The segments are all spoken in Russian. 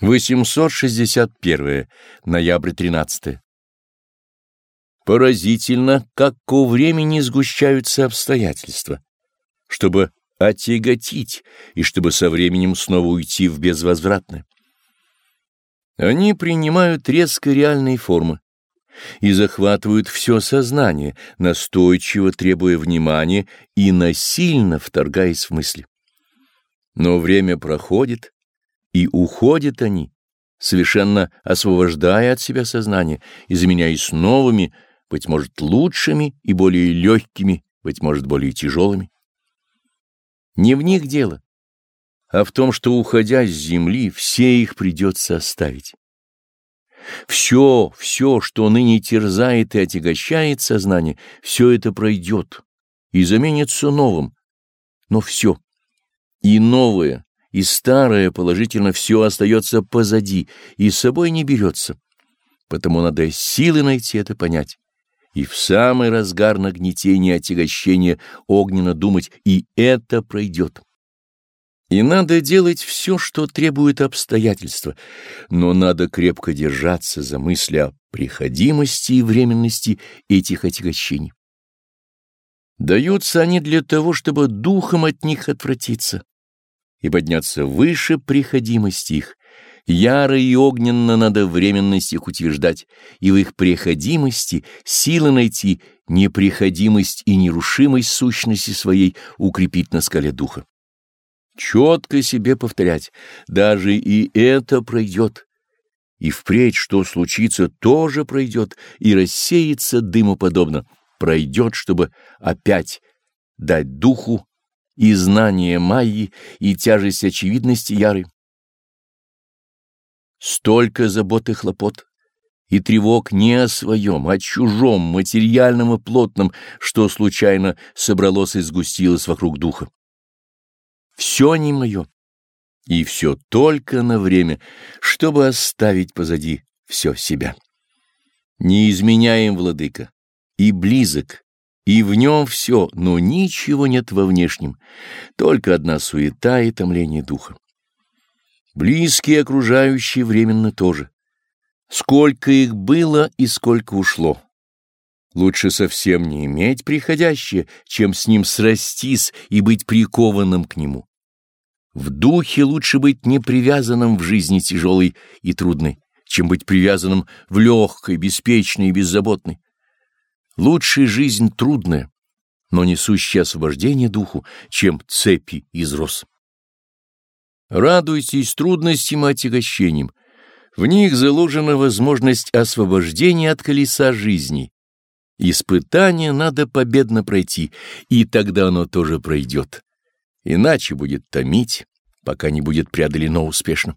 861. Ноябрь 13. Поразительно, как ко времени сгущаются обстоятельства, чтобы отяготить и чтобы со временем снова уйти в безвозвратное. Они принимают резко реальные формы и захватывают все сознание, настойчиво требуя внимания и насильно вторгаясь в мысли. Но время проходит, и уходят они, совершенно освобождая от себя сознание и заменяясь новыми, быть может, лучшими и более легкими, быть может, более тяжелыми. Не в них дело, а в том, что, уходя с земли, все их придется оставить. Все, все, что ныне терзает и отягощает сознание, все это пройдет и заменится новым. Но все, и новое, и старое положительно все остается позади и с собой не берется. Потому надо силы найти это понять. И в самый разгар нагнетения отягощения огненно думать, и это пройдет. И надо делать все, что требует обстоятельства, но надо крепко держаться за мысли о приходимости и временности этих отягощений. Даются они для того, чтобы духом от них отвратиться и подняться выше приходимости их. Яро и огненно надо временность их утверждать, и в их приходимости силы найти неприходимость и нерушимость сущности своей укрепить на скале духа. Четко себе повторять, даже и это пройдет. И впредь, что случится, тоже пройдет и рассеется дыму подобно, пройдет, чтобы опять дать духу и знание Майи, и тяжесть очевидности яры. Столько забот и хлопот, и тревог не о своем, а о чужом, материальном и плотном, что случайно собралось и сгустилось вокруг духа. Все не мое, и все только на время, чтобы оставить позади все себя. Не изменяем, владыка, и близок, и в нем все, но ничего нет во внешнем, только одна суета и томление духа. Близкие окружающие временно тоже. Сколько их было и сколько ушло. Лучше совсем не иметь приходящее, чем с ним срастись и быть прикованным к нему. В духе лучше быть не привязанным в жизни тяжелой и трудной, чем быть привязанным в легкой, беспечной и беззаботной. Лучше жизнь трудная, но несущая освобождение духу, чем цепи из роз. Радуйтесь трудностям и отягощениям. В них заложена возможность освобождения от колеса жизни. Испытание надо победно пройти, и тогда оно тоже пройдет. Иначе будет томить, пока не будет преодолено успешно.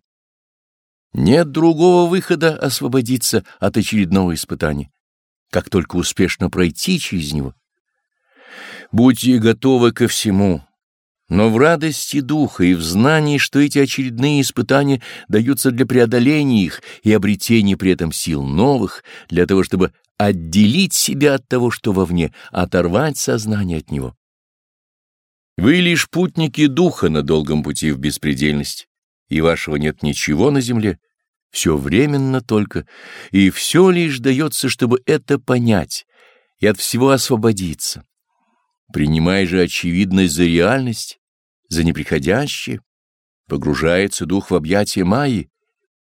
Нет другого выхода освободиться от очередного испытания как только успешно пройти через него. Будьте готовы ко всему, но в радости духа и в знании, что эти очередные испытания даются для преодоления их и обретения при этом сил новых, для того, чтобы отделить себя от того, что вовне, оторвать сознание от него. Вы лишь путники духа на долгом пути в беспредельность, и вашего нет ничего на земле, все временно только, и все лишь дается, чтобы это понять и от всего освободиться. Принимай же очевидность за реальность, за неприходящее, погружается дух в объятия Майи,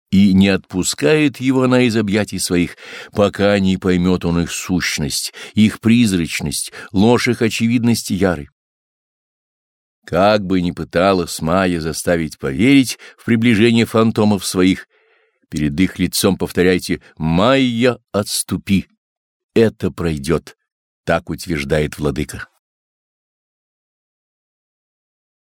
и не отпускает его она из объятий своих, пока не поймет он их сущность, их призрачность, ложь их очевидности яры. Как бы ни пыталась Майя заставить поверить в приближение фантомов своих, Перед их лицом повторяйте «Майя, отступи». Это пройдет, так утверждает владыка.